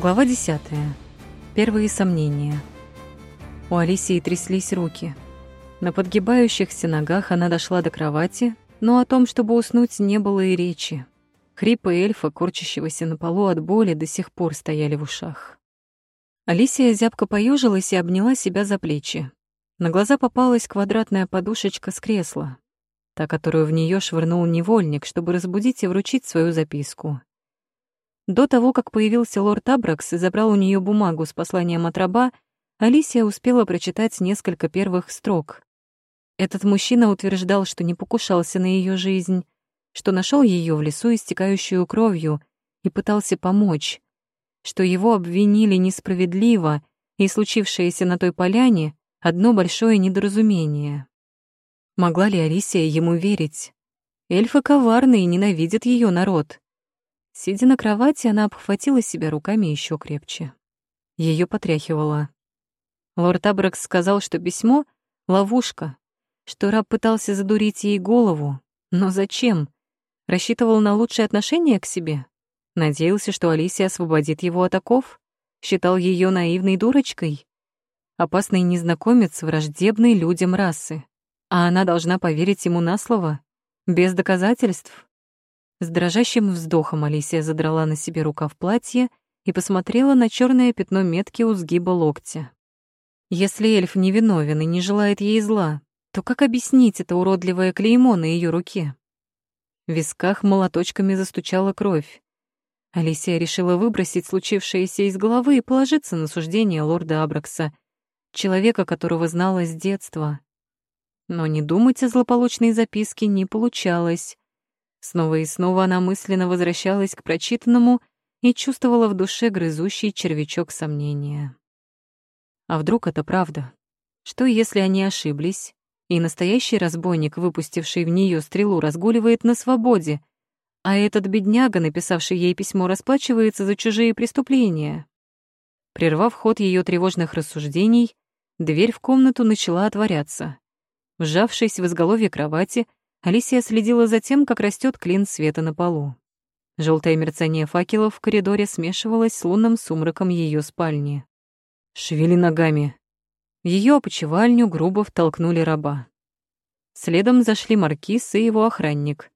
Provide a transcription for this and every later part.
Глава 10. Первые сомнения. У Алисии тряслись руки. На подгибающихся ногах она дошла до кровати, но о том, чтобы уснуть, не было и речи. Хрипы эльфа, корчащегося на полу от боли, до сих пор стояли в ушах. Алисия зябко поежилась и обняла себя за плечи. На глаза попалась квадратная подушечка с кресла, та, которую в нее швырнул невольник, чтобы разбудить и вручить свою записку. До того, как появился лорд Абракс и забрал у нее бумагу с посланием от раба, Алисия успела прочитать несколько первых строк. Этот мужчина утверждал, что не покушался на ее жизнь, что нашел ее в лесу, истекающую кровью, и пытался помочь, что его обвинили несправедливо, и случившееся на той поляне — одно большое недоразумение. Могла ли Алисия ему верить? Эльфы коварны и ненавидят ее народ. Сидя на кровати, она обхватила себя руками еще крепче. Ее потряхивало. Лорд Абракс сказал, что письмо — ловушка, что раб пытался задурить ей голову. Но зачем? Рассчитывал на лучшие отношения к себе? Надеялся, что Алисия освободит его от оков? Считал ее наивной дурочкой? Опасный незнакомец, враждебный людям расы. А она должна поверить ему на слово? Без доказательств? С дрожащим вздохом Алисия задрала на себе рукав платья и посмотрела на черное пятно метки у сгиба локтя. Если эльф невиновен и не желает ей зла, то как объяснить это уродливое клеймо на ее руке? В висках молоточками застучала кровь. Алисия решила выбросить случившееся из головы и положиться на суждение лорда Абракса, человека, которого знала с детства. Но не думать о злополучной записке не получалось. Снова и снова она мысленно возвращалась к прочитанному и чувствовала в душе грызущий червячок сомнения. А вдруг это правда? Что, если они ошиблись, и настоящий разбойник, выпустивший в нее стрелу, разгуливает на свободе, а этот бедняга, написавший ей письмо, расплачивается за чужие преступления? Прервав ход ее тревожных рассуждений, дверь в комнату начала отворяться. Вжавшись в изголовье кровати, Алисия следила за тем, как растет клин света на полу. Желтое мерцание факелов в коридоре смешивалось с лунным сумраком ее спальни. «Шевели ногами!» В ее опочивальню грубо втолкнули раба. Следом зашли маркиз и его охранник.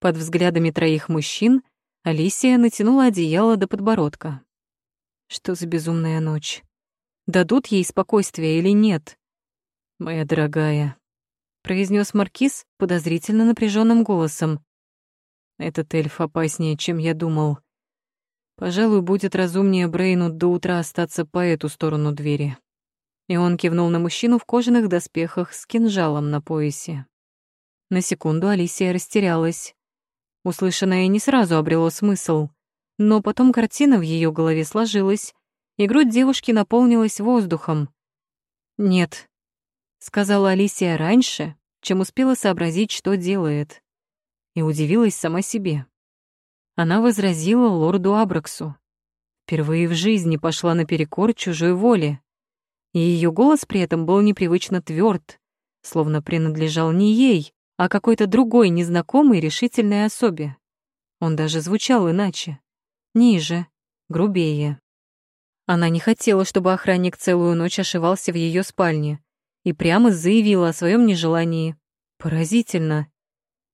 Под взглядами троих мужчин Алисия натянула одеяло до подбородка. Что за безумная ночь? Дадут ей спокойствие или нет? «Моя дорогая», — произнес маркиз подозрительно напряженным голосом. «Этот эльф опаснее, чем я думал. Пожалуй, будет разумнее Брейну до утра остаться по эту сторону двери. И он кивнул на мужчину в кожаных доспехах с кинжалом на поясе. На секунду Алисия растерялась. Услышанное не сразу обрело смысл, но потом картина в ее голове сложилась, и грудь девушки наполнилась воздухом. «Нет», — сказала Алисия раньше, чем успела сообразить, что делает, и удивилась сама себе. Она возразила лорду Абраксу. Впервые в жизни пошла наперекор чужой воле. И ее голос при этом был непривычно тверд, словно принадлежал не ей, а какой-то другой незнакомой решительной особе. Он даже звучал иначе, ниже, грубее. Она не хотела, чтобы охранник целую ночь ошивался в ее спальне и прямо заявила о своем нежелании. Поразительно.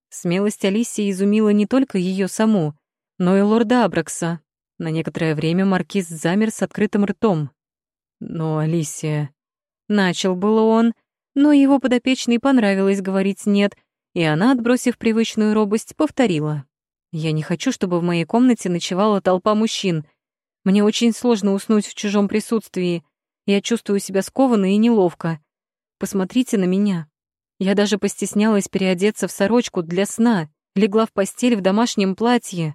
Смелость Алисии изумила не только ее саму, но и лорда Абракса. На некоторое время маркиз замер с открытым ртом. Но Алисия... Начал было он, но его подопечной понравилось говорить «нет», и она, отбросив привычную робость, повторила. «Я не хочу, чтобы в моей комнате ночевала толпа мужчин. Мне очень сложно уснуть в чужом присутствии. Я чувствую себя скованно и неловко. Посмотрите на меня. Я даже постеснялась переодеться в сорочку для сна, легла в постель в домашнем платье.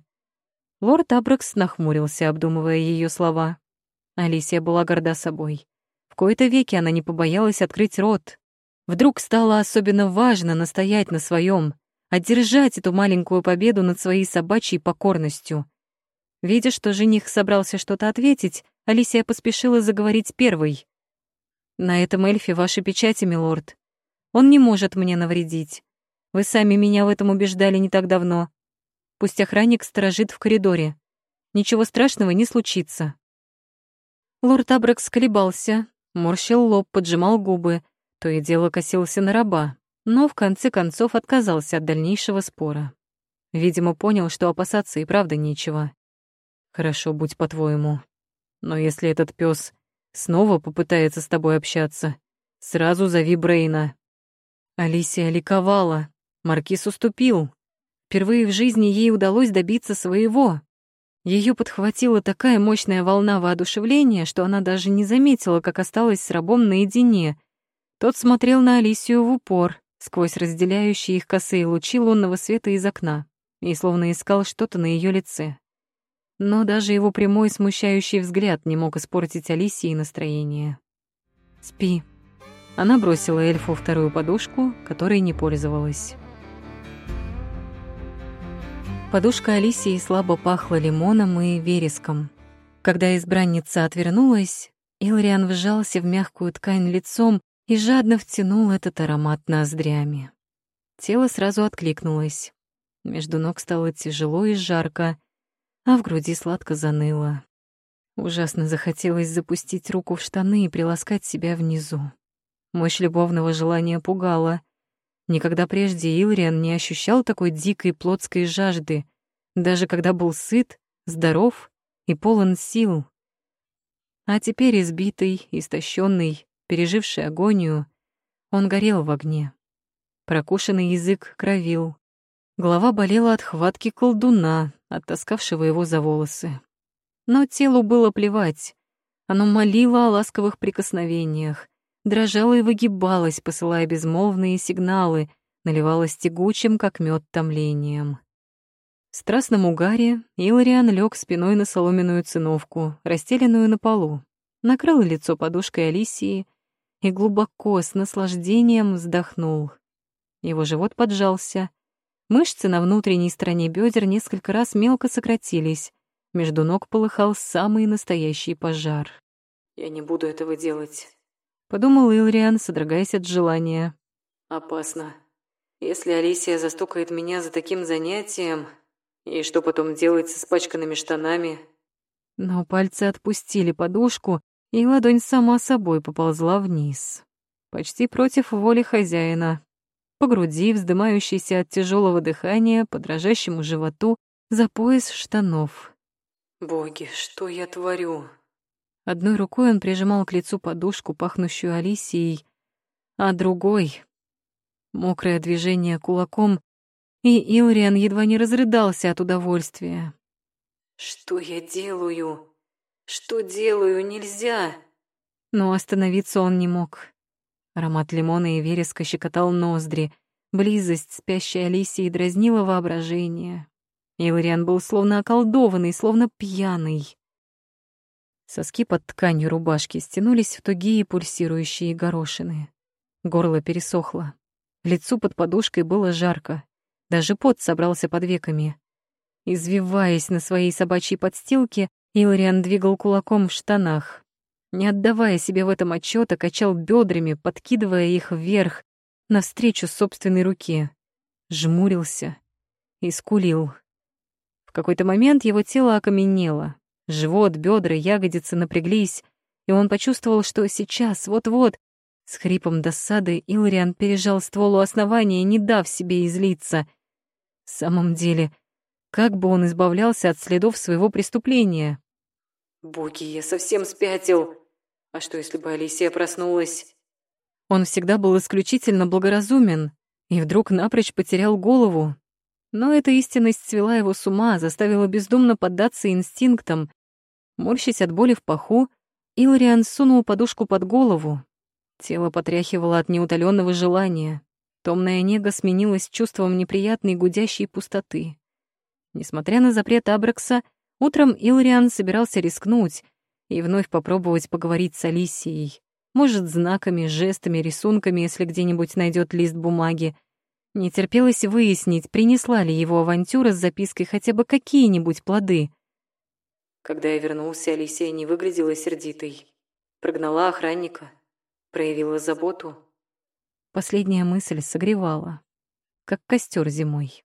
Лорд Абракс нахмурился, обдумывая ее слова. Алисия была горда собой. В кои-то веки она не побоялась открыть рот. Вдруг стало особенно важно настоять на своем, одержать эту маленькую победу над своей собачьей покорностью. Видя, что жених собрался что-то ответить, Алисия поспешила заговорить первой. «На этом эльфе ваши печати, милорд. Он не может мне навредить. Вы сами меня в этом убеждали не так давно. Пусть охранник сторожит в коридоре. Ничего страшного не случится. Лорд Абракс колебался, морщил лоб, поджимал губы, то и дело косился на раба, но в конце концов отказался от дальнейшего спора. Видимо, понял, что опасаться и правда нечего. «Хорошо, будь по-твоему. Но если этот пес снова попытается с тобой общаться, сразу зови Брейна». Алисия ликовала. Маркиз уступил. Впервые в жизни ей удалось добиться своего. Ее подхватила такая мощная волна воодушевления, что она даже не заметила, как осталась с рабом наедине. Тот смотрел на Алисию в упор, сквозь разделяющие их косые лучи лунного света из окна, и словно искал что-то на ее лице. Но даже его прямой смущающий взгляд не мог испортить Алисии настроение. «Спи». Она бросила эльфу вторую подушку, которой не пользовалась. Подушка Алисии слабо пахла лимоном и вереском. Когда избранница отвернулась, Илриан вжался в мягкую ткань лицом и жадно втянул этот аромат ноздрями. Тело сразу откликнулось. Между ног стало тяжело и жарко, а в груди сладко заныло. Ужасно захотелось запустить руку в штаны и приласкать себя внизу. Мощь любовного желания пугала. Никогда прежде Илриан не ощущал такой дикой плотской жажды, даже когда был сыт, здоров и полон сил. А теперь избитый, истощенный, переживший агонию, он горел в огне. Прокушенный язык кровил. Голова болела от хватки колдуна, оттаскавшего его за волосы. Но телу было плевать. Оно молило о ласковых прикосновениях, дрожала и выгибалась, посылая безмолвные сигналы, наливалась тягучим, как мед, томлением. В страстном угаре Илариан лег спиной на соломенную циновку, расстеленную на полу, накрыл лицо подушкой Алисии и глубоко, с наслаждением вздохнул. Его живот поджался, мышцы на внутренней стороне бедер несколько раз мелко сократились, между ног полыхал самый настоящий пожар. «Я не буду этого делать», Подумал Илриан, содрогаясь от желания. «Опасно. Если Алисия застукает меня за таким занятием, и что потом делать с испачканными штанами?» Но пальцы отпустили подушку, и ладонь сама собой поползла вниз. Почти против воли хозяина. По груди, вздымающейся от тяжелого дыхания, по дрожащему животу, за пояс штанов. «Боги, что я творю?» Одной рукой он прижимал к лицу подушку, пахнущую Алисией, а другой — мокрое движение кулаком, и Илриан едва не разрыдался от удовольствия. «Что я делаю? Что делаю? Нельзя!» Но остановиться он не мог. Аромат лимона и вереска щекотал ноздри, близость спящей Алисии дразнила воображение. Илриан был словно околдованный, словно пьяный. Соски под тканью рубашки стянулись в тугие пульсирующие горошины. Горло пересохло. Лицу под подушкой было жарко. Даже пот собрался под веками. Извиваясь на своей собачьей подстилке, Илариан двигал кулаком в штанах. Не отдавая себе в этом отчета, качал бедрами, подкидывая их вверх, навстречу собственной руке. Жмурился и скулил. В какой-то момент его тело окаменело. Живот, бедра, ягодицы напряглись, и он почувствовал, что сейчас, вот-вот, с хрипом досады Илриан пережал ствол у основания, не дав себе излиться. В самом деле, как бы он избавлялся от следов своего преступления? «Боги, я совсем спятил! А что, если бы Алисия проснулась?» Он всегда был исключительно благоразумен и вдруг напрочь потерял голову. Но эта истинность свела его с ума, заставила бездумно поддаться инстинктам, Морщась от боли в паху, Илариан сунул подушку под голову. Тело потряхивало от неутоленного желания. Томная нега сменилась чувством неприятной гудящей пустоты. Несмотря на запрет Абракса, утром Илариан собирался рискнуть и вновь попробовать поговорить с Алисией. Может, знаками, жестами, рисунками, если где-нибудь найдет лист бумаги. Не терпелось выяснить, принесла ли его авантюра с запиской хотя бы какие-нибудь плоды — когда я вернулся, Алисия не выглядела сердитой. Прогнала охранника, проявила заботу. Последняя мысль согревала, как костер зимой.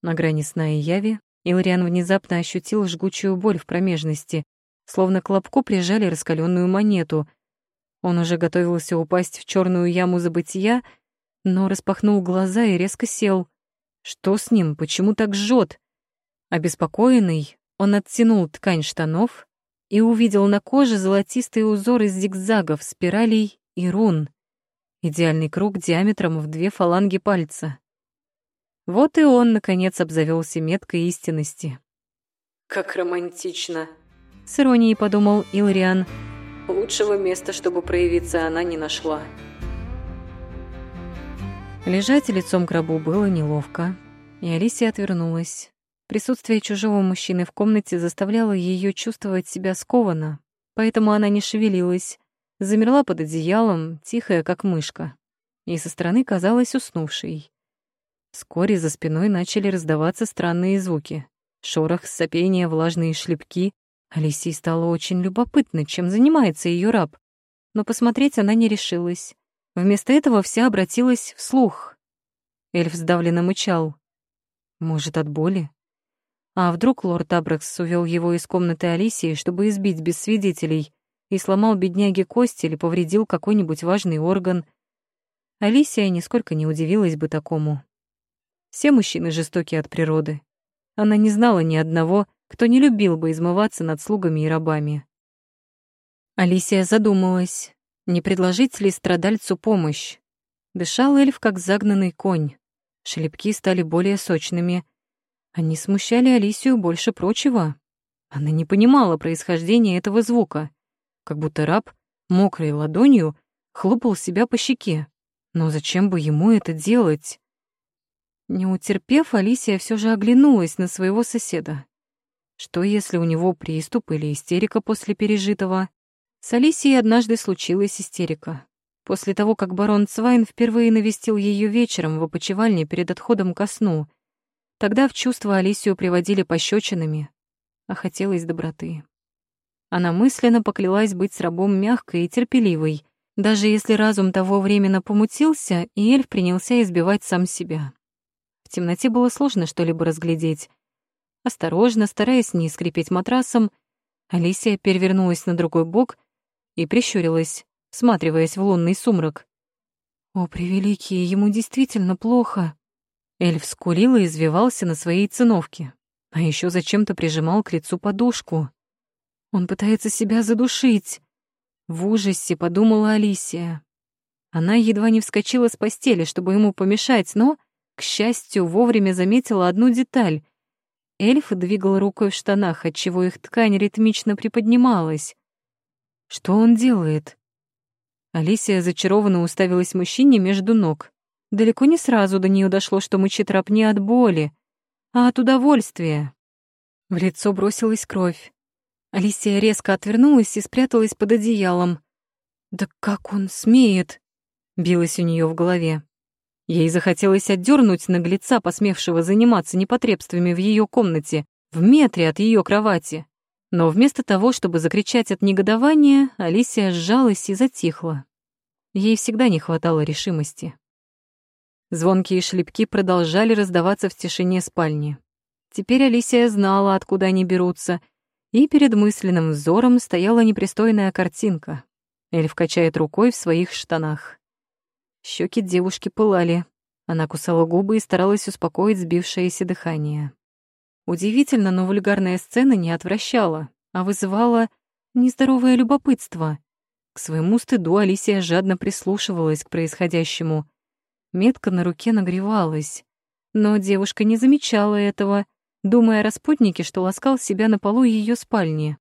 На грани сна и яви Илриан внезапно ощутил жгучую боль в промежности, словно к лобку прижали раскаленную монету. Он уже готовился упасть в черную яму забытия, но распахнул глаза и резко сел. Что с ним? Почему так жжет? Обеспокоенный, он оттянул ткань штанов и увидел на коже золотистые узоры зигзагов, спиралей и рун. Идеальный круг диаметром в две фаланги пальца. Вот и он, наконец, обзавелся меткой истинности. «Как романтично!» — с иронией подумал Илриан. «Лучшего места, чтобы проявиться, она не нашла». Лежать лицом к рабу было неловко, и Алисия отвернулась. Присутствие чужого мужчины в комнате заставляло ее чувствовать себя скованно, поэтому она не шевелилась, замерла под одеялом, тихая, как мышка, и со стороны казалась уснувшей. Вскоре за спиной начали раздаваться странные звуки. Шорох, сопение, влажные шлепки. Алисии стало очень любопытно, чем занимается ее раб. Но посмотреть она не решилась. Вместо этого вся обратилась вслух. Эльф сдавленно мычал. Может, от боли? А вдруг лорд Абракс увел его из комнаты Алисии, чтобы избить без свидетелей, и сломал бедняге кость или повредил какой-нибудь важный орган? Алисия нисколько не удивилась бы такому. Все мужчины жестоки от природы. Она не знала ни одного, кто не любил бы измываться над слугами и рабами. Алисия задумалась, не предложить ли страдальцу помощь. Дышал эльф, как загнанный конь. Шлепки стали более сочными — они смущали Алисию больше прочего. Она не понимала происхождения этого звука, как будто раб мокрой ладонью хлопал себя по щеке. Но зачем бы ему это делать? Не утерпев, Алисия все же оглянулась на своего соседа. Что, если у него приступ или истерика после пережитого? С Алисией однажды случилась истерика. После того, как барон Цвайн впервые навестил ее вечером в опочивальне перед отходом ко сну — Тогда в чувство Алисию приводили пощечинами, а хотелось доброты. Она мысленно поклялась быть с рабом мягкой и терпеливой, даже если разум того временно помутился, и эльф принялся избивать сам себя. В темноте было сложно что-либо разглядеть. Осторожно, стараясь не скрипеть матрасом, Алисия перевернулась на другой бок и прищурилась, всматриваясь в лунный сумрак. О, превеликие, ему действительно плохо. Эльф скулил и извивался на своей циновке, а еще зачем-то прижимал к лицу подушку. Он пытается себя задушить. В ужасе подумала Алисия. Она едва не вскочила с постели, чтобы ему помешать, но, к счастью, вовремя заметила одну деталь. Эльф двигал рукой в штанах, отчего их ткань ритмично приподнималась. Что он делает? Алисия зачарованно уставилась мужчине между ног. Далеко не сразу до нее дошло, что мычит раб не от боли, а от удовольствия. В лицо бросилась кровь. Алисия резко отвернулась и спряталась под одеялом. «Да как он смеет?» — билось у нее в голове. Ей захотелось отдернуть наглеца, посмевшего заниматься непотребствами в ее комнате, в метре от ее кровати. Но вместо того, чтобы закричать от негодования, Алисия сжалась и затихла. Ей всегда не хватало решимости. Звонкие шлепки продолжали раздаваться в тишине спальни. Теперь Алисия знала, откуда они берутся, и перед мысленным взором стояла непристойная картинка. Эльф качает рукой в своих штанах. Щеки девушки пылали. Она кусала губы и старалась успокоить сбившееся дыхание. Удивительно, но вульгарная сцена не отвращала, а вызывала нездоровое любопытство. К своему стыду Алисия жадно прислушивалась к происходящему — Метка на руке нагревалась. Но девушка не замечала этого, думая о распутнике, что ласкал себя на полу ее спальни.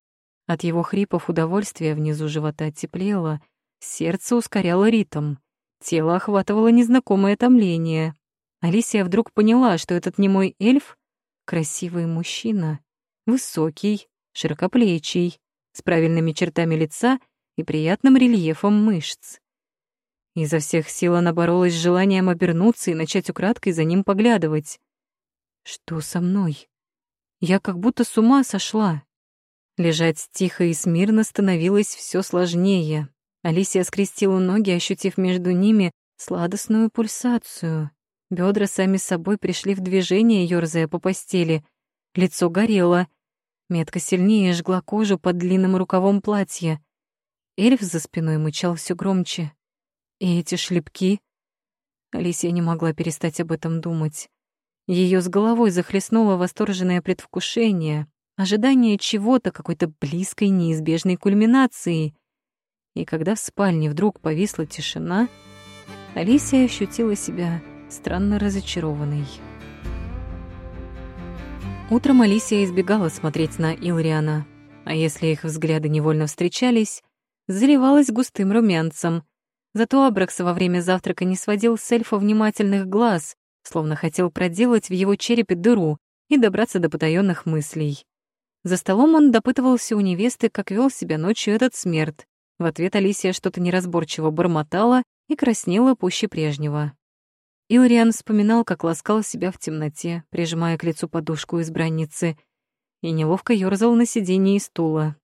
От его хрипов удовольствие внизу живота теплело, сердце ускоряло ритм, тело охватывало незнакомое томление. Алисия вдруг поняла, что этот немой эльф — красивый мужчина, высокий, широкоплечий, с правильными чертами лица и приятным рельефом мышц. Изо всех сил она боролась с желанием обернуться и начать украдкой за ним поглядывать. Что со мной? Я как будто с ума сошла. Лежать тихо и смирно становилось все сложнее. Алисия скрестила ноги, ощутив между ними сладостную пульсацию. Бедра сами собой пришли в движение, ёрзая по постели. Лицо горело. Метка сильнее жгла кожу под длинным рукавом платья. Эльф за спиной мычал все громче. И эти шлепки... Алисия не могла перестать об этом думать. Ее с головой захлестнуло восторженное предвкушение, ожидание чего-то, какой-то близкой неизбежной кульминации. И когда в спальне вдруг повисла тишина, Алисия ощутила себя странно разочарованной. Утром Алисия избегала смотреть на Илриана, а если их взгляды невольно встречались, заливалась густым румянцем. Зато Абракс во время завтрака не сводил с эльфа внимательных глаз, словно хотел проделать в его черепе дыру и добраться до потаённых мыслей. За столом он допытывался у невесты, как вел себя ночью этот смерть. В ответ Алисия что-то неразборчиво бормотала и краснела пуще прежнего. Илриан вспоминал, как ласкал себя в темноте, прижимая к лицу подушку избранницы, и неловко ёрзал на сиденье стула.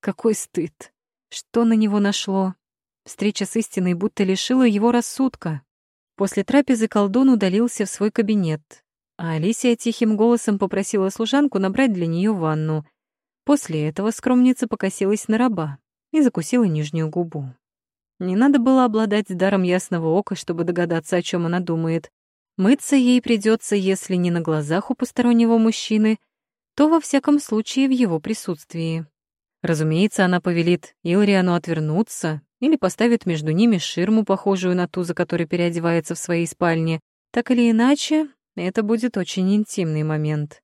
Какой стыд! Что на него нашло? Встреча с истиной будто лишила его рассудка. После трапезы колдун удалился в свой кабинет, а Алисия тихим голосом попросила служанку набрать для нее ванну. После этого скромница покосилась на раба и закусила нижнюю губу. Не надо было обладать даром ясного ока, чтобы догадаться, о чем она думает. Мыться ей придется, если не на глазах у постороннего мужчины, то во всяком случае в его присутствии. Разумеется, она повелит Илриану отвернуться или поставит между ними ширму, похожую на ту, за которой переодевается в своей спальне. Так или иначе, это будет очень интимный момент.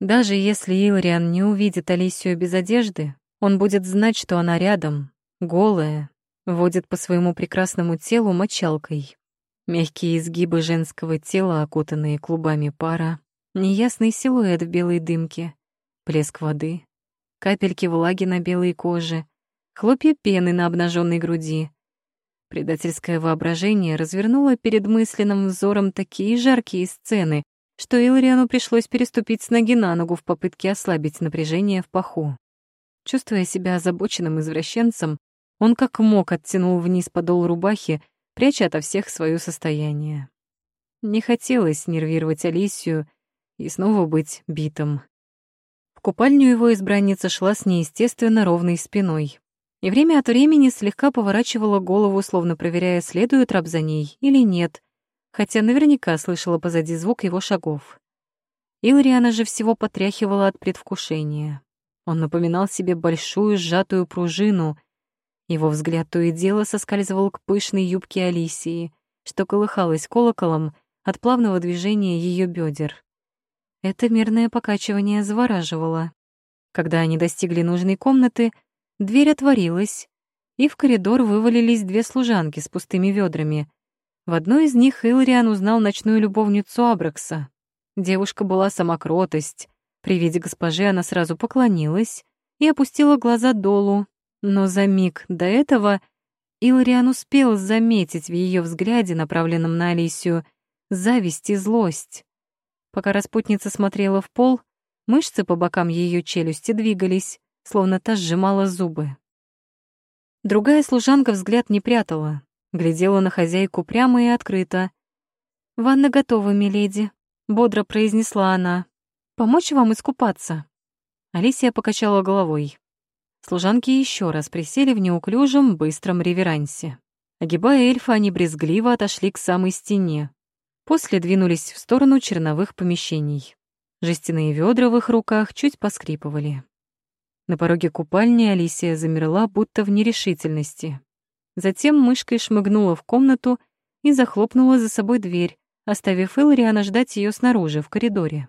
Даже если Илриан не увидит Алисию без одежды, он будет знать, что она рядом, голая, водит по своему прекрасному телу мочалкой. Мягкие изгибы женского тела, окутанные клубами пара, неясный силуэт в белой дымке, плеск воды, капельки влаги на белой коже, хлопья пены на обнаженной груди. Предательское воображение развернуло перед мысленным взором такие жаркие сцены, что Илриану пришлось переступить с ноги на ногу в попытке ослабить напряжение в паху. Чувствуя себя озабоченным извращенцем, он как мог оттянул вниз подол рубахи, пряча ото всех свое состояние. Не хотелось нервировать Алисию и снова быть битым. В купальню его избранница шла с неестественно ровной спиной и время от времени слегка поворачивала голову, словно проверяя, следует раб за ней или нет, хотя наверняка слышала позади звук его шагов. Илриана же всего потряхивала от предвкушения. Он напоминал себе большую сжатую пружину — его взгляд то и дело соскальзывал к пышной юбке Алисии, что колыхалась колоколом от плавного движения ее бедер. Это мирное покачивание завораживало. Когда они достигли нужной комнаты, дверь отворилась, и в коридор вывалились две служанки с пустыми ведрами. В одной из них Илриан узнал ночную любовницу Абракса. Девушка была сама кротость. При виде госпожи она сразу поклонилась и опустила глаза долу, но за миг до этого Илриан успел заметить в ее взгляде, направленном на Алисию, зависть и злость. Пока распутница смотрела в пол, мышцы по бокам ее челюсти двигались, словно та сжимала зубы. Другая служанка взгляд не прятала, глядела на хозяйку прямо и открыто. «Ванна готова, миледи», — бодро произнесла она. «Помочь вам искупаться?» Алисия покачала головой. Служанки еще раз присели в неуклюжем, быстром реверансе. Огибая эльфа, они брезгливо отошли к самой стене. После двинулись в сторону черновых помещений. Жестяные ведра в их руках чуть поскрипывали. На пороге купальни Алисия замерла, будто в нерешительности. Затем мышкой шмыгнула в комнату и захлопнула за собой дверь, оставив Элриана ждать ее снаружи, в коридоре.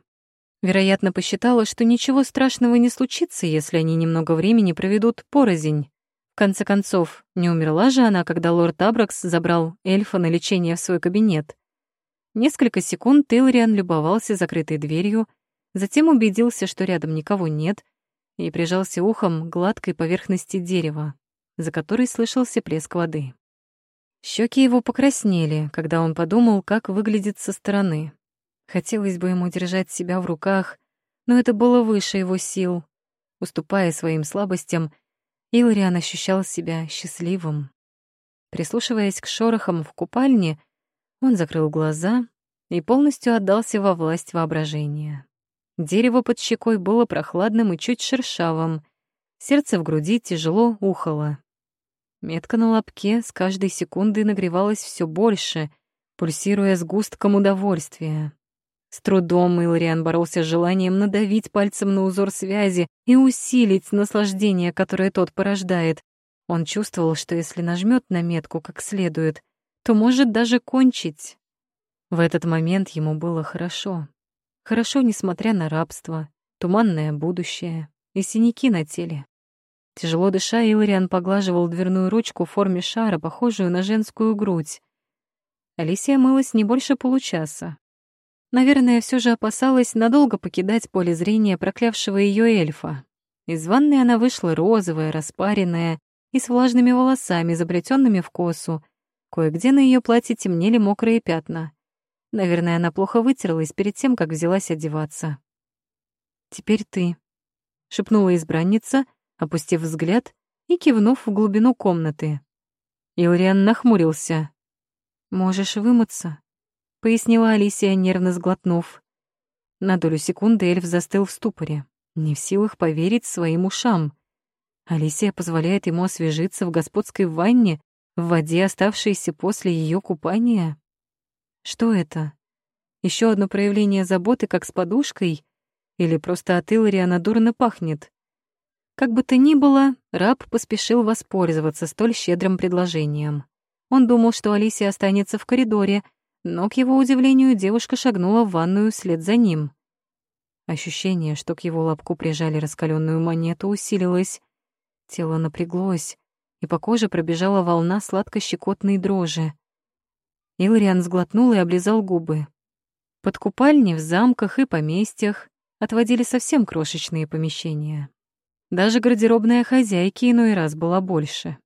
Вероятно, посчитала, что ничего страшного не случится, если они немного времени проведут порознь. В конце концов, не умерла же она, когда лорд Абракс забрал эльфа на лечение в свой кабинет. Несколько секунд Тейлориан любовался закрытой дверью, затем убедился, что рядом никого нет, и прижался ухом к гладкой поверхности дерева, за которой слышался плеск воды. Щеки его покраснели, когда он подумал, как выглядит со стороны. Хотелось бы ему держать себя в руках, но это было выше его сил. Уступая своим слабостям, Илриан ощущал себя счастливым. Прислушиваясь к шорохам в купальне, он закрыл глаза и полностью отдался во власть воображения. Дерево под щекой было прохладным и чуть шершавым. Сердце в груди тяжело ухало. Метка на лобке с каждой секундой нагревалась все больше, пульсируя сгустком удовольствия. С трудом Илриан боролся с желанием надавить пальцем на узор связи и усилить наслаждение, которое тот порождает. Он чувствовал, что если нажмет на метку как следует, то может даже кончить. В этот момент ему было хорошо. Хорошо, несмотря на рабство, туманное будущее и синяки на теле. Тяжело дыша, Илариан поглаживал дверную ручку в форме шара, похожую на женскую грудь. Алисия мылась не больше получаса. Наверное, все же опасалась надолго покидать поле зрения проклявшего ее эльфа. Из ванной она вышла розовая, распаренная и с влажными волосами, заплетенными в косу. Кое-где на ее платье темнели мокрые пятна. Наверное, она плохо вытерлась перед тем, как взялась одеваться. «Теперь ты», — шепнула избранница, опустив взгляд и кивнув в глубину комнаты. Илриан нахмурился. «Можешь вымыться», — пояснила Алисия, нервно сглотнув. На долю секунды эльф застыл в ступоре, не в силах поверить своим ушам. Алисия позволяет ему освежиться в господской ванне, в воде, оставшейся после ее купания. Что это? Еще одно проявление заботы, как с подушкой? Или просто от Илариана дурно пахнет? Как бы то ни было, раб поспешил воспользоваться столь щедрым предложением. Он думал, что Алисия останется в коридоре, но, к его удивлению, девушка шагнула в ванную вслед за ним. Ощущение, что к его лобку прижали раскаленную монету, усилилось. Тело напряглось, и по коже пробежала волна сладко-щекотной дрожи. Илриан сглотнул и облизал губы. Под купальни в замках и поместьях отводили совсем крошечные помещения. Даже гардеробная хозяйки иной раз была больше.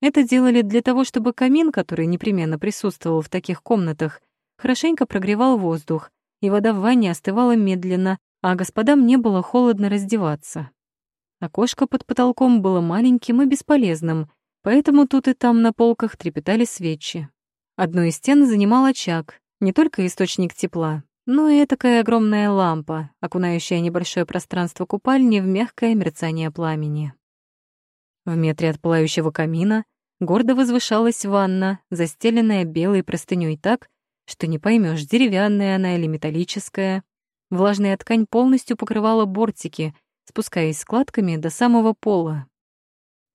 Это делали для того, чтобы камин, который непременно присутствовал в таких комнатах, хорошенько прогревал воздух, и вода в ванне остывала медленно, а господам не было холодно раздеваться. Окошко под потолком было маленьким и бесполезным, поэтому тут и там на полках трепетали свечи. Одну из стен занимал очаг, не только источник тепла, но и такая огромная лампа, окунающая небольшое пространство купальни в мягкое мерцание пламени. В метре от пылающего камина гордо возвышалась ванна, застеленная белой простынёй так, что не поймешь, деревянная она или металлическая. Влажная ткань полностью покрывала бортики, спускаясь складками до самого пола.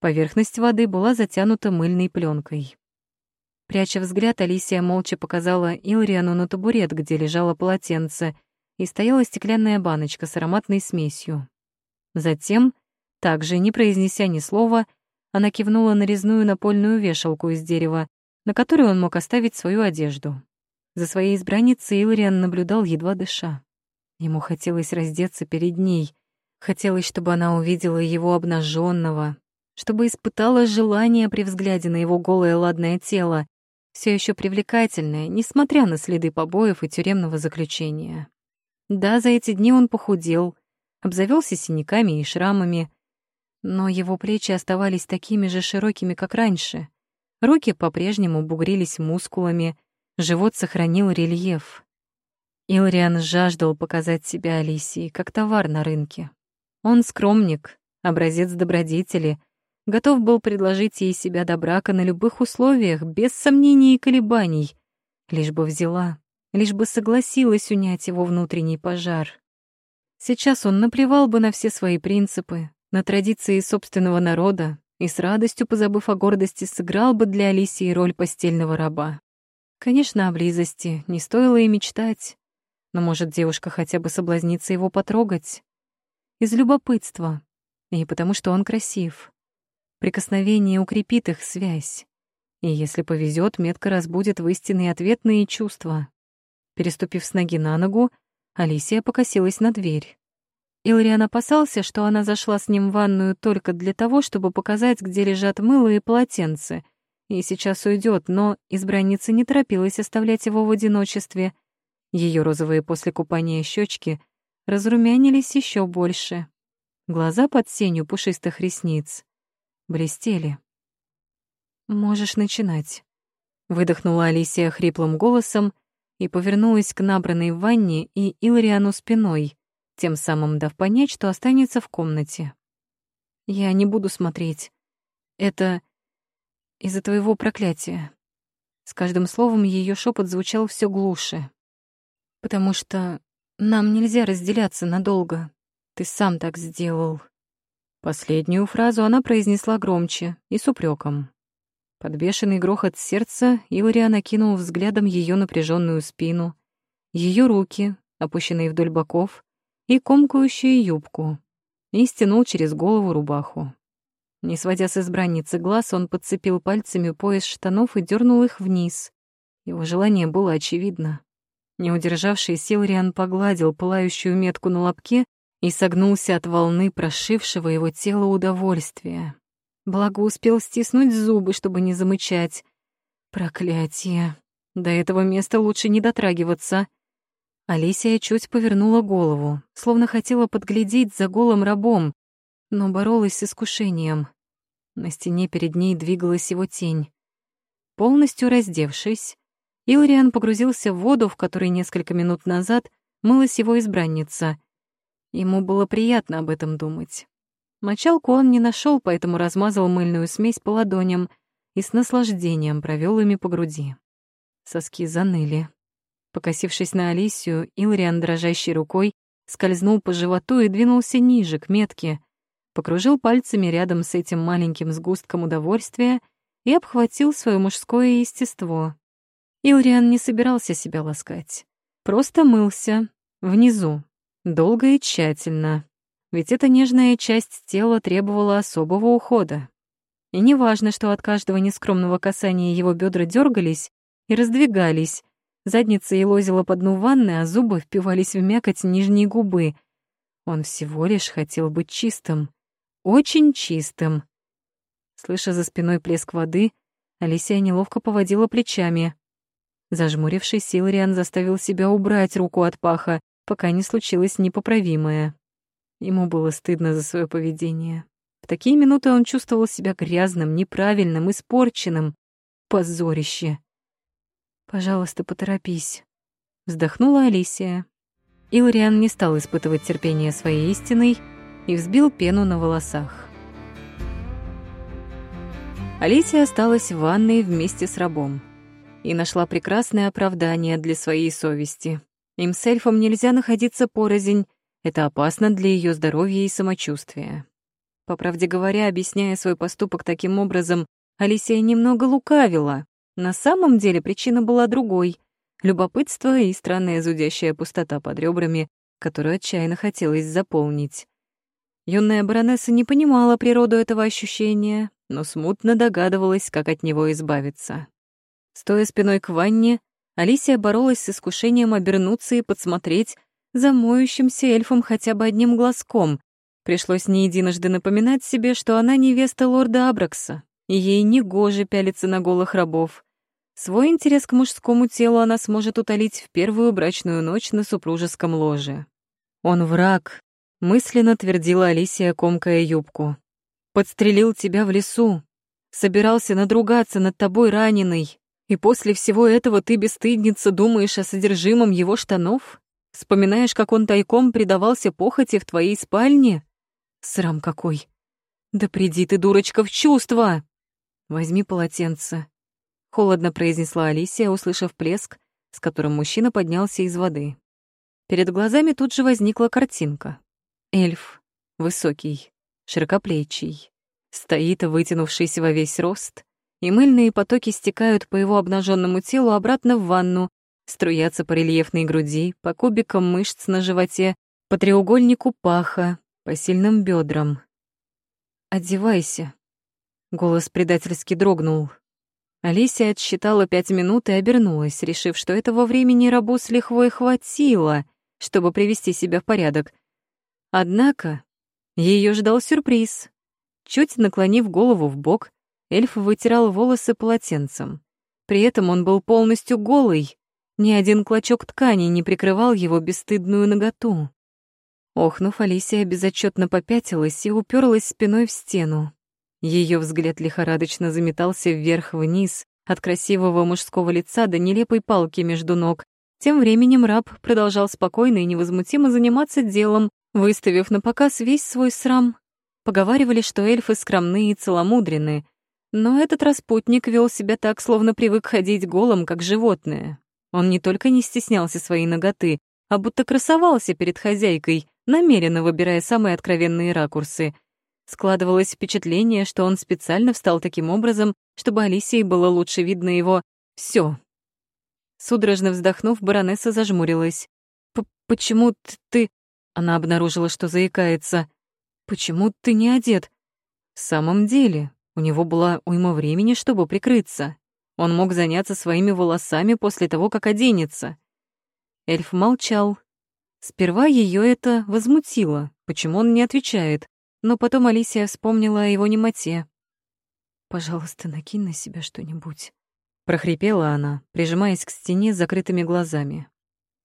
Поверхность воды была затянута мыльной пленкой. Пряча взгляд, Алисия молча показала Илриану на табурет, где лежало полотенце, и стояла стеклянная баночка с ароматной смесью. Затем, также не произнеся ни слова, она кивнула на напольную вешалку из дерева, на которой он мог оставить свою одежду. За своей избранницей Илриан наблюдал, едва дыша. Ему хотелось раздеться перед ней, хотелось, чтобы она увидела его обнаженного, чтобы испытала желание при взгляде на его голое ладное тело, все еще привлекательная, несмотря на следы побоев и тюремного заключения. Да, за эти дни он похудел, обзавелся синяками и шрамами, но его плечи оставались такими же широкими, как раньше. Руки по-прежнему бугрились мускулами, живот сохранил рельеф. Илриан жаждал показать себя Алисии как товар на рынке. Он скромник, образец добродетели — готов был предложить ей себя до брака на любых условиях, без сомнений и колебаний, лишь бы взяла, лишь бы согласилась унять его внутренний пожар. Сейчас он наплевал бы на все свои принципы, на традиции собственного народа и с радостью, позабыв о гордости, сыграл бы для Алисии роль постельного раба. Конечно, о близости не стоило и мечтать, но, может, девушка хотя бы соблазнится его потрогать. Из любопытства и потому, что он красив. Прикосновение укрепит их связь. И если повезет, метка разбудит в истинные ответные чувства. Переступив с ноги на ногу, Алисия покосилась на дверь. Илриан опасался, что она зашла с ним в ванную только для того, чтобы показать, где лежат мыло и полотенце, и сейчас уйдет, но избранница не торопилась оставлять его в одиночестве. Ее розовые после купания щечки разрумянились еще больше. Глаза под сенью пушистых ресниц блестели. «Можешь начинать», — выдохнула Алисия хриплым голосом и повернулась к набранной ванне и Илриану спиной, тем самым дав понять, что останется в комнате. «Я не буду смотреть. Это из-за твоего проклятия». С каждым словом ее шепот звучал все глуше. «Потому что нам нельзя разделяться надолго. Ты сам так сделал». Последнюю фразу она произнесла громче и с упреком. Подбешенный грохот сердца Илариан окинул взглядом ее напряженную спину, ее руки, опущенные вдоль боков, и комкающую юбку, и стянул через голову рубаху. Не сводя с избранницы глаз, он подцепил пальцами пояс штанов и дернул их вниз. Его желание было очевидно. Не удержавший сил, Риан погладил пылающую метку на лобке и согнулся от волны прошившего его тело удовольствия. Благо успел стиснуть зубы, чтобы не замычать. Проклятие. До этого места лучше не дотрагиваться. Алисия чуть повернула голову, словно хотела подглядеть за голым рабом, но боролась с искушением. На стене перед ней двигалась его тень. Полностью раздевшись, Илриан погрузился в воду, в которой несколько минут назад мылась его избранница. Ему было приятно об этом думать. Мочалку он не нашел, поэтому размазал мыльную смесь по ладоням и с наслаждением провел ими по груди. Соски заныли. Покосившись на Алисию, Илриан дрожащей рукой скользнул по животу и двинулся ниже, к метке — покружил пальцами рядом с этим маленьким сгустком удовольствия и обхватил свое мужское естество. Илриан не собирался себя ласкать. Просто мылся, внизу, долго и тщательно. Ведь эта нежная часть тела требовала особого ухода. И неважно, что от каждого нескромного касания его бедра дергались и раздвигались, задница елозила по дну ванны, а зубы впивались в мякоть нижней губы. Он всего лишь хотел быть чистым, очень чистым. Слыша за спиной плеск воды, Алисия неловко поводила плечами. Зажмурившись, Силариан заставил себя убрать руку от паха, пока не случилось непоправимое. Ему было стыдно за свое поведение. В такие минуты он чувствовал себя грязным, неправильным, испорченным. Позорище. «Пожалуйста, поторопись», — вздохнула Алисия. Илариан не стал испытывать терпение своей истиной, и взбил пену на волосах. Алисия осталась в ванной вместе с рабом и нашла прекрасное оправдание для своей совести. Им с эльфом нельзя находиться порознь, это опасно для ее здоровья и самочувствия. По правде говоря, объясняя свой поступок таким образом, Алисия немного лукавила. На самом деле причина была другой — любопытство и странная зудящая пустота под ребрами, которую отчаянно хотелось заполнить. Юная баронесса не понимала природу этого ощущения, но смутно догадывалась, как от него избавиться. Стоя спиной к ванне, Алисия боролась с искушением обернуться и подсмотреть за моющимся эльфом хотя бы одним глазком. Пришлось не единожды напоминать себе, что она невеста лорда Абракса, и ей негоже пялиться на голых рабов. Свой интерес к мужскому телу она сможет утолить в первую брачную ночь на супружеском ложе. Он враг, Мысленно твердила Алисия, комкая юбку. «Подстрелил тебя в лесу. Собирался надругаться над тобой раненый. И после всего этого ты, бесстыдница, думаешь о содержимом его штанов? Вспоминаешь, как он тайком предавался похоти в твоей спальне? Срам какой! Да приди ты, дурочка, в чувство! Возьми полотенце. Холодно произнесла Алисия, услышав плеск, с которым мужчина поднялся из воды. Перед глазами тут же возникла картинка. Эльф, высокий, широкоплечий, стоит, вытянувшись во весь рост, и мыльные потоки стекают по его обнаженному телу обратно в ванну, струятся по рельефной груди, по кубикам мышц на животе, по треугольнику паха, по сильным бедрам. «Одевайся», — голос предательски дрогнул. Алисия отсчитала пять минут и обернулась, решив, что этого времени рабу с лихвой хватило, чтобы привести себя в порядок, Однако ее ждал сюрприз. Чуть наклонив голову в бок, эльф вытирал волосы полотенцем. При этом он был полностью голый, ни один клочок ткани не прикрывал его бесстыдную наготу. Охнув, Алисия безотчетно попятилась и уперлась спиной в стену. Ее взгляд лихорадочно заметался вверх-вниз, от красивого мужского лица до нелепой палки между ног, Тем временем раб продолжал спокойно и невозмутимо заниматься делом, выставив на показ весь свой срам. Поговаривали, что эльфы скромны и целомудренны, но этот распутник вел себя так, словно привык ходить голым, как животное. Он не только не стеснялся своей ноготы, а будто красовался перед хозяйкой, намеренно выбирая самые откровенные ракурсы. Складывалось впечатление, что он специально встал таким образом, чтобы Алисии было лучше видно его все. Судорожно вздохнув, баронесса зажмурилась. «Почему ты...» Она обнаружила, что заикается. «Почему ты не одет?» «В самом деле, у него была уйма времени, чтобы прикрыться. Он мог заняться своими волосами после того, как оденется». Эльф молчал. Сперва ее это возмутило, почему он не отвечает, но потом Алисия вспомнила о его немоте. «Пожалуйста, накинь на себя что-нибудь», — прохрипела она, прижимаясь к стене с закрытыми глазами.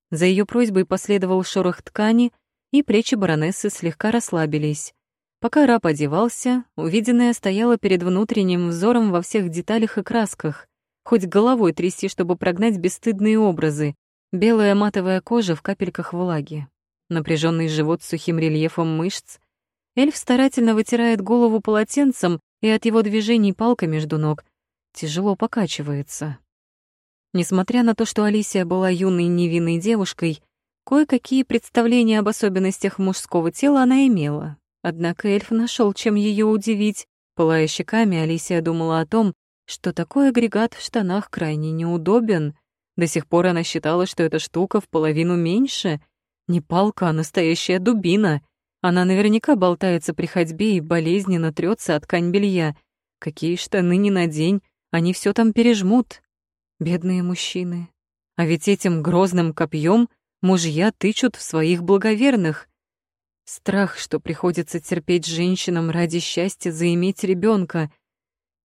За ее просьбой последовал шорох ткани, и плечи баронессы слегка расслабились. Пока раб одевался, увиденное стояло перед внутренним взором во всех деталях и красках, хоть головой трясти, чтобы прогнать бесстыдные образы, белая матовая кожа в капельках влаги, напряженный живот с сухим рельефом мышц. Эльф старательно вытирает голову полотенцем, и от его движений палка между ног тяжело покачивается. Несмотря на то, что Алисия была юной невинной девушкой, Кое-какие представления об особенностях мужского тела она имела. Однако эльф нашел, чем ее удивить. Пылая щеками, Алисия думала о том, что такой агрегат в штанах крайне неудобен. До сих пор она считала, что эта штука в половину меньше. Не палка, а настоящая дубина. Она наверняка болтается при ходьбе и болезненно трется от ткань белья. Какие штаны ни надень, они все там пережмут. Бедные мужчины. А ведь этим грозным копьем мужья тычут в своих благоверных. Страх, что приходится терпеть женщинам ради счастья заиметь ребенка.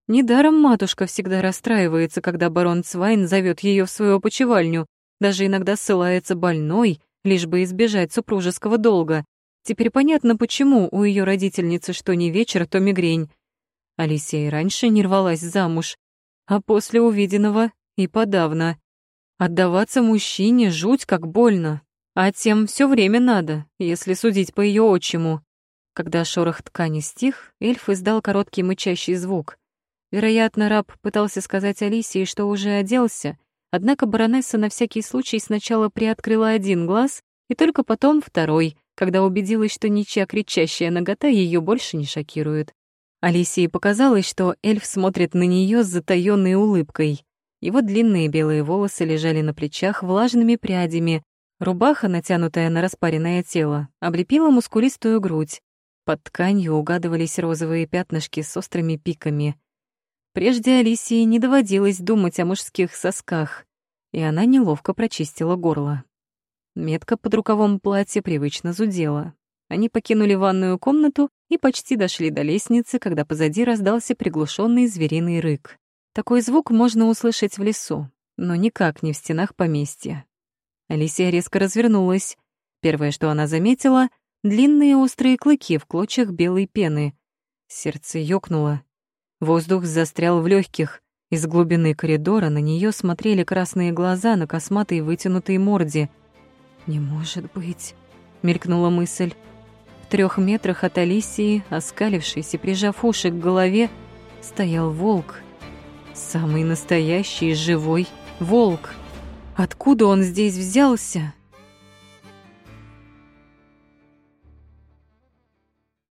Недаром матушка всегда расстраивается, когда барон Цвайн зовет ее в свою опочивальню, даже иногда ссылается больной, лишь бы избежать супружеского долга. Теперь понятно, почему у ее родительницы что не вечер, то мигрень. Алисия и раньше не рвалась замуж, а после увиденного и подавно. Отдаваться мужчине жуть как больно, а тем все время надо, если судить по ее отчиму. Когда шорох ткани стих, эльф издал короткий мычащий звук. Вероятно, раб пытался сказать Алисии, что уже оделся, однако баронесса на всякий случай сначала приоткрыла один глаз и только потом второй, когда убедилась, что ничья кричащая нагота ее больше не шокирует. Алисии показалось, что эльф смотрит на нее с затаённой улыбкой. Его длинные белые волосы лежали на плечах влажными прядями. Рубаха, натянутая на распаренное тело, облепила мускулистую грудь. Под тканью угадывались розовые пятнышки с острыми пиками. Прежде Алисии не доводилось думать о мужских сосках, и она неловко прочистила горло. Метка под рукавом платья привычно зудела. Они покинули ванную комнату и почти дошли до лестницы, когда позади раздался приглушенный звериный рык. Такой звук можно услышать в лесу, но никак не в стенах поместья. Алисия резко развернулась. Первое, что она заметила — длинные острые клыки в клочьях белой пены. Сердце ёкнуло. Воздух застрял в легких. Из глубины коридора на нее смотрели красные глаза на косматой вытянутой морде. «Не может быть», — мелькнула мысль. В трех метрах от Алисии, оскалившись и прижав уши к голове, стоял волк — Самый настоящий живой волк. Откуда он здесь взялся?